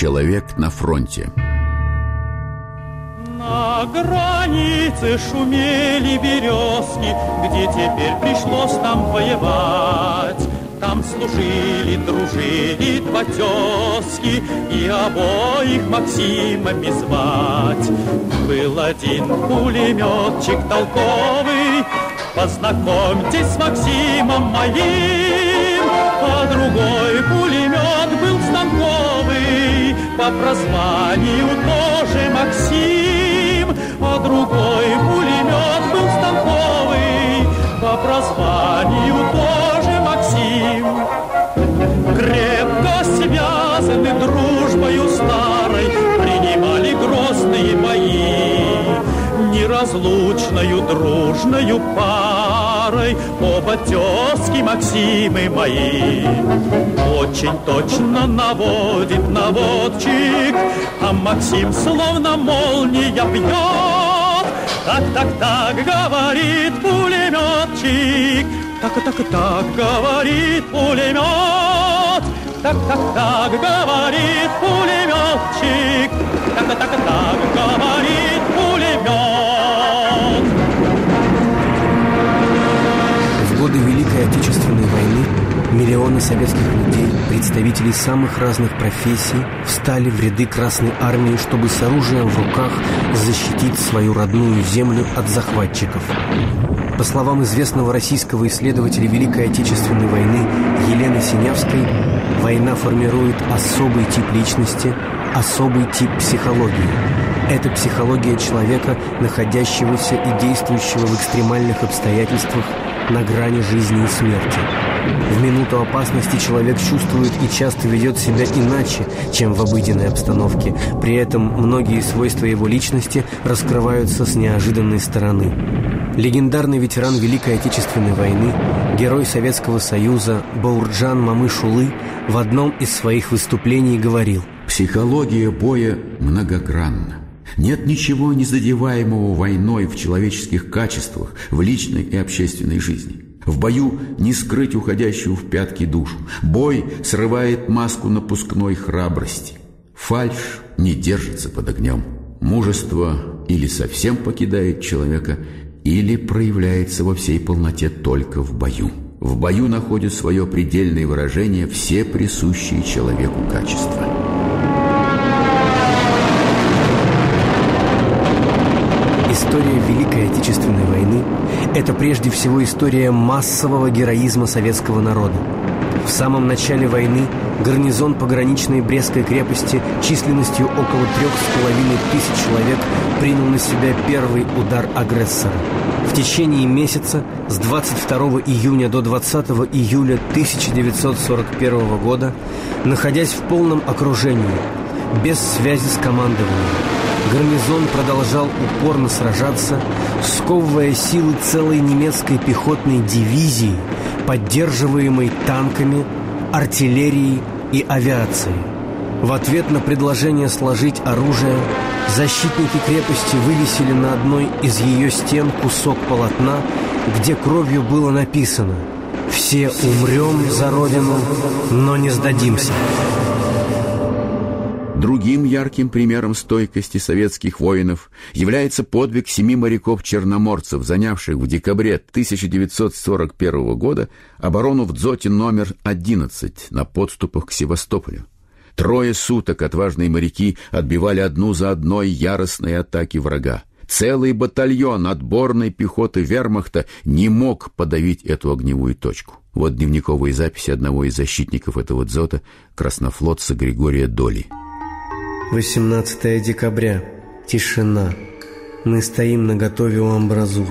Человек на фронте. На границе шумели березки, где теперь пришлось нам воевать. Там служили, дружили два тезки, и обоих Максимами звать. Был один пулеметчик толковый, познакомьтесь с Максимом моим, а другой пулемет был станковый, по прозванию тоже Максим, а другой пулемет был станковый, по прозванию тоже Максим. Крепко связаны дружбою старой, принимали грозные бои, неразлучною дружною парой оба тезки Максимы мои. Очень точно наводит наводчик, а Максим словно молния бьет. Так, так, так, говорит пулеметчик, так, так, так, говорит пулемет. Так, так, так, говорит пулеметчик, так, так, так, говорит Великой Отечественной войны миллионы советских людей, представителей самых разных профессий, встали в ряды Красной Армии, чтобы с оружием в руках защитить свою родную землю от захватчиков. По словам известного российского исследователя Великой Отечественной войны Елены Синявской, война формирует особый тип личности, особый тип психологии. Это психология человека, находящегося и действующего в экстремальных обстоятельствах на грани жизни и смерти. В минуту опасности человек чувствует и часто ведет себя иначе, чем в обыденной обстановке. При этом многие свойства его личности раскрываются с неожиданной стороны. Легендарный ветеран Великой Отечественной войны, герой Советского Союза Баурджан Мамышулы в одном из своих выступлений говорил Психология боя многогранна. Нет ничего незадеваемого войной в человеческих качествах, в личной и общественной жизни. В бою не скрыть уходящую в пятки душу. Бой срывает маску напускной храбрости. Фальшь не держится под огнем. Мужество или совсем покидает человека, или проявляется во всей полноте только в бою. В бою находят свое предельное выражение все присущие человеку качества. История Великой Отечественной войны – это прежде всего история массового героизма советского народа. В самом начале войны гарнизон пограничной Брестской крепости численностью около трех с половиной тысяч человек принял на себя первый удар агрессора. В течение месяца с 22 июня до 20 июля 1941 года, находясь в полном окружении, без связи с командованием, гарнизон продолжал упорно сражаться, сковывая силы целой немецкой пехотной дивизии, поддерживаемой танками, артиллерией и авиацией. В ответ на предложение сложить оружие, защитники крепости вывесили на одной из ее стен кусок полотна, где кровью было написано «Все умрем за Родину, но не сдадимся». Другим ярким примером стойкости советских воинов является подвиг семи моряков-черноморцев, занявших в декабре 1941 года оборону в дзоте номер 11 на подступах к Севастополю. Трое суток отважные моряки отбивали одну за одной яростные атаки врага. Целый батальон отборной пехоты вермахта не мог подавить эту огневую точку. Вот дневниковые записи одного из защитников этого дзота, краснофлотца Григория Доли. 18 декабря. Тишина. Мы стоим на готове у амбразур.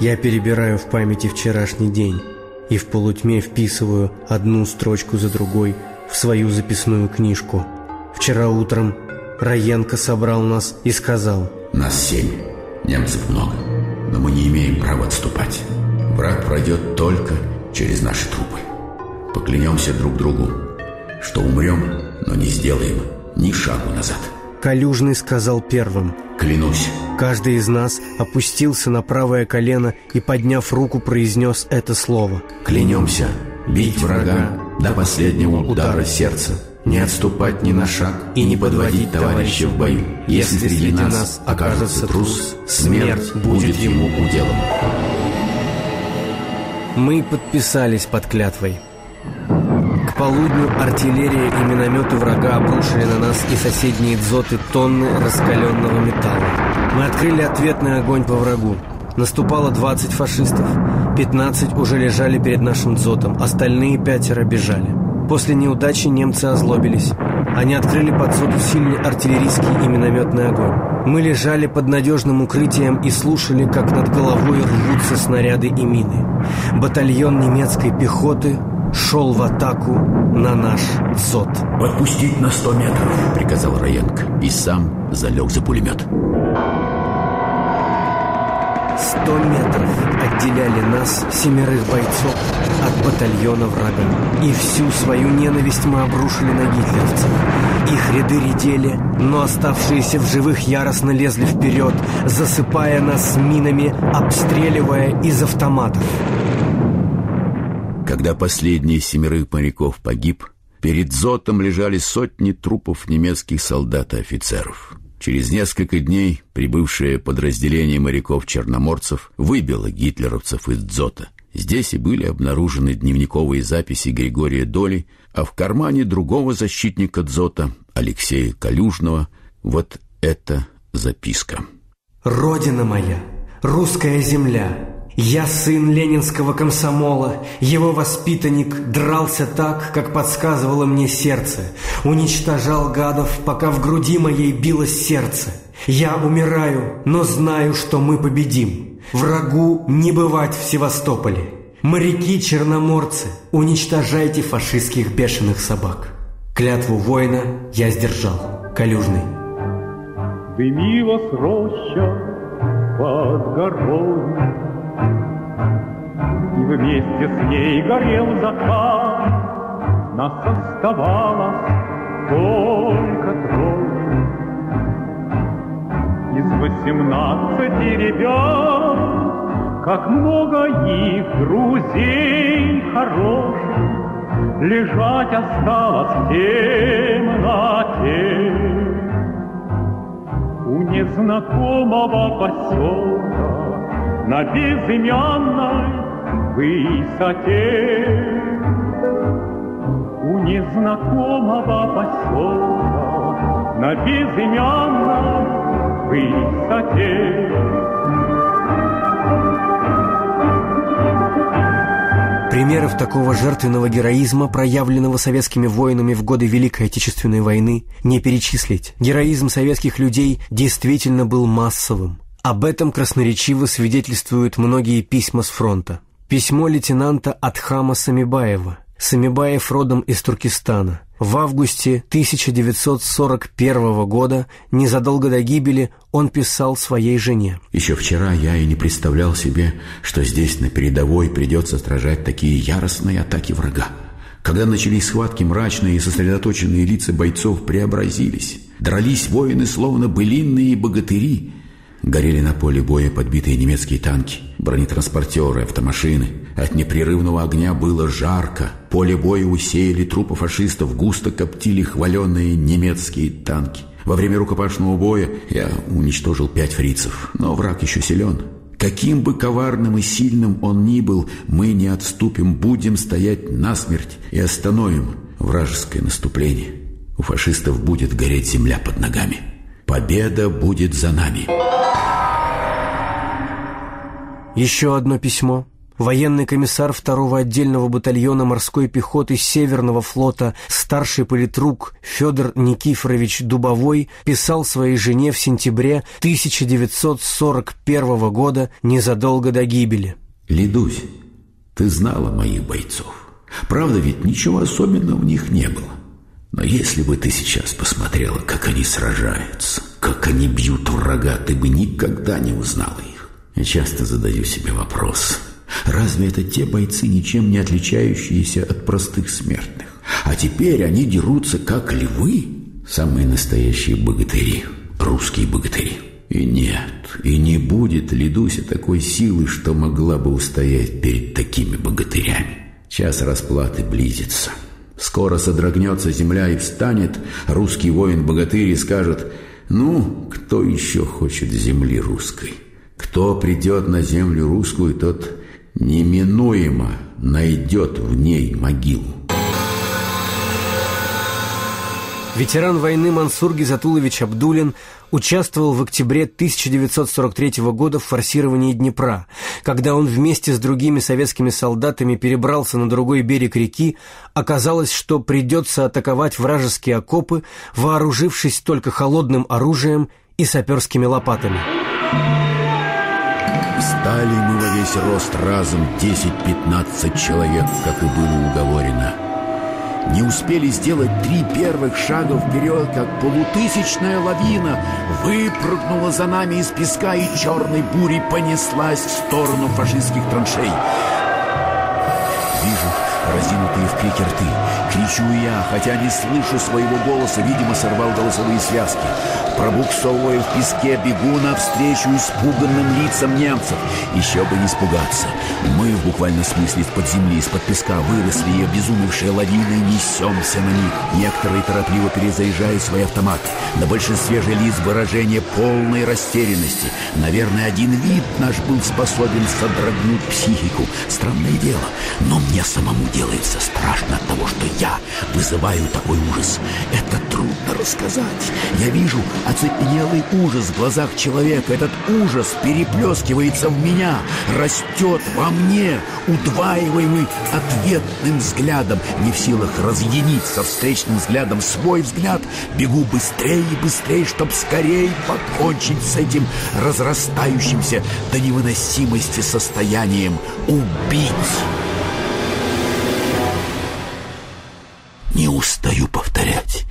Я перебираю в памяти вчерашний день и в полутьме вписываю одну строчку за другой в свою записную книжку. Вчера утром Раенко собрал нас и сказал «Нас семь, немцев много, но мы не имеем права отступать. Враг пройдет только через наши трупы. Поклянемся друг другу, что умрем, но не сделаем ни шагу назад». Калюжный сказал первым «Клянусь». Каждый из нас опустился на правое колено и, подняв руку, произнес это слово. «Клянемся бить врага до последнего удара сердца, не отступать ни на шаг и не подводить товарища в бою. Если среди нас окажется трус, смерть будет ему уделом». Мы подписались под клятвой. К полудню артиллерия и минометы врага обрушили на нас и соседние дзоты тонны раскаленного металла. Мы открыли ответный огонь по врагу. Наступало 20 фашистов. 15 уже лежали перед нашим дзотом, остальные пятеро бежали. После неудачи немцы озлобились. Они открыли под дзот усиленный артиллерийский и минометный огонь. Мы лежали под надежным укрытием и слушали, как над головой рвутся снаряды и мины. Батальон немецкой пехоты шел в атаку на наш дзот. «Подпустить на сто метров», — приказал Раенко, и сам залег за пулемет. Сто метров отделяли нас, семерых бойцов, от батальона врага. И всю свою ненависть мы обрушили на гитлеровцев. Их ряды редели, но оставшиеся в живых яростно лезли вперед, засыпая нас минами, обстреливая из автоматов. Когда последний из семерых моряков погиб, перед Зотом лежали сотни трупов немецких солдат и офицеров. Через несколько дней прибывшее подразделение моряков-черноморцев выбило гитлеровцев из Дзота. Здесь и были обнаружены дневниковые записи Григория Доли, а в кармане другого защитника Дзота, Алексея Калюжного, вот эта записка. «Родина моя, русская земля, я сын ленинского комсомола, его воспитанник дрался так, как подсказывало мне сердце, уничтожал гадов, пока в груди моей билось сердце. Я умираю, но знаю, что мы победим. Врагу не бывать в Севастополе. Моряки-черноморцы, уничтожайте фашистских бешеных собак. Клятву воина я сдержал. Калюжный. Дымилась роща под горой, и вместе с ней горел закат. Нас оставалось только трое. Из восемнадцати ребят, как много их друзей хороших, Лежать осталось в темноте. У незнакомого поселка на безымянной высоте. У незнакомого поселка на безымянной высоте. Примеров такого жертвенного героизма, проявленного советскими воинами в годы Великой Отечественной войны, не перечислить. Героизм советских людей действительно был массовым. Об этом красноречиво свидетельствуют многие письма с фронта. Письмо лейтенанта Атхама Самибаева. Самибаев родом из Туркестана. В августе 1941 года, незадолго до гибели, он писал своей жене. «Еще вчера я и не представлял себе, что здесь на передовой придется сражать такие яростные атаки врага. Когда начались схватки, мрачные и сосредоточенные лица бойцов преобразились. Дрались воины, словно былинные богатыри, Горели на поле боя подбитые немецкие танки, бронетранспортеры, автомашины. От непрерывного огня было жарко. Поле боя усеяли трупы фашистов, густо коптили хваленные немецкие танки. Во время рукопашного боя я уничтожил пять фрицев, но враг еще силен. Каким бы коварным и сильным он ни был, мы не отступим, будем стоять насмерть и остановим вражеское наступление. У фашистов будет гореть земля под ногами. Победа будет за нами. Еще одно письмо. военный комиссар второго отдельного батальона морской пехоты Северного флота, старший политрук Федор Никифорович Дубовой писал своей жене в сентябре 1941 года незадолго до гибели. «Лидусь, ты знала моих бойцов. Правда ведь ничего особенного в них не было. Но если бы ты сейчас посмотрела, как они сражаются, как они бьют врага, ты бы никогда не узнала их. Я часто задаю себе вопрос, разве это те бойцы, ничем не отличающиеся от простых смертных? А теперь они дерутся, как львы, самые настоящие богатыри, русские богатыри. И нет, и не будет Лидуся такой силы, что могла бы устоять перед такими богатырями. Час расплаты близится. Скоро содрогнется земля и встанет русский воин-богатырь и скажет «Ну, кто еще хочет земли русской? Кто придет на землю русскую, тот неминуемо найдет в ней могилу». Ветеран войны Мансур Гизатулович Абдулин участвовал в октябре 1943 года в форсировании Днепра. Когда он вместе с другими советскими солдатами перебрался на другой берег реки, оказалось, что придется атаковать вражеские окопы, вооружившись только холодным оружием и саперскими лопатами. Стали мы во весь рост разом 10-15 человек, как и было уговорено. Не успели сделать три первых шага вперед, как полутысячная лавина выпрыгнула за нами из песка и черной бурей понеслась в сторону фашистских траншей. Вижу разинутые в крике рты. Кричу я, хотя не слышу своего голоса, видимо, сорвал голосовые связки. Пробуксовывая в песке, бегу навстречу испуганным лицам немцев. Еще бы не испугаться. Мы в буквальном смысле из-под земли, из-под песка выросли и обезумевшие лавины несемся на них. Некоторые торопливо перезаезжают свои автоматы. На большинстве же лиц выражение полной растерянности. Наверное, один вид наш был способен содрогнуть психику. Странное дело, но мне самому делается страшно от того, что я вызываю такой ужас. Это трудно рассказать. Я вижу оцепенелый ужас в глазах человека. Этот ужас переплескивается в меня, растет во мне, удваиваемый ответным взглядом. Не в силах разъединить со встречным взглядом свой взгляд, бегу быстрее и быстрее, чтобы скорее покончить с этим разрастающимся до невыносимости состоянием убить. Не устаю повторять.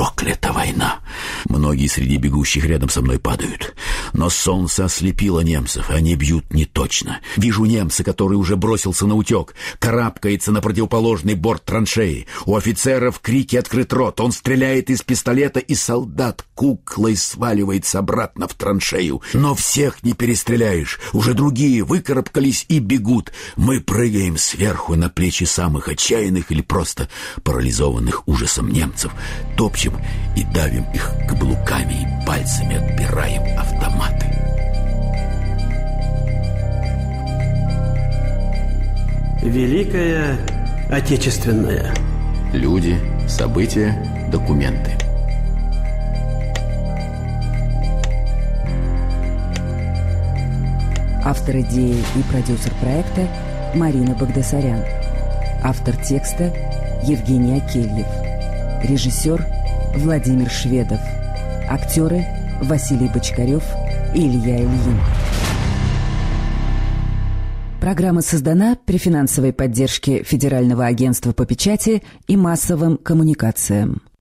Проклята война. Многие среди бегущих рядом со мной падают. Но солнце ослепило немцев, они бьют не точно. Вижу немца, который уже бросился на утек, карабкается на противоположный борт траншеи. У офицера в крике открыт рот. Он стреляет из пистолета, и солдат куклой сваливается обратно в траншею. Но всех не перестреляешь. Уже другие выкарабкались и бегут. Мы прыгаем сверху на плечи самых отчаянных или просто парализованных ужасом немцев. Топчем и давим их каблуками и пальцами отбираем автоматы. Великая Отечественная. Люди, события, документы. Автор идеи и продюсер проекта Марина Багдасарян. Автор текста Евгений Акельев. Режиссер Владимир Шведов. Актеры Василий Бочкарев и Илья Ильин. Программа создана при финансовой поддержке Федерального агентства по печати и массовым коммуникациям.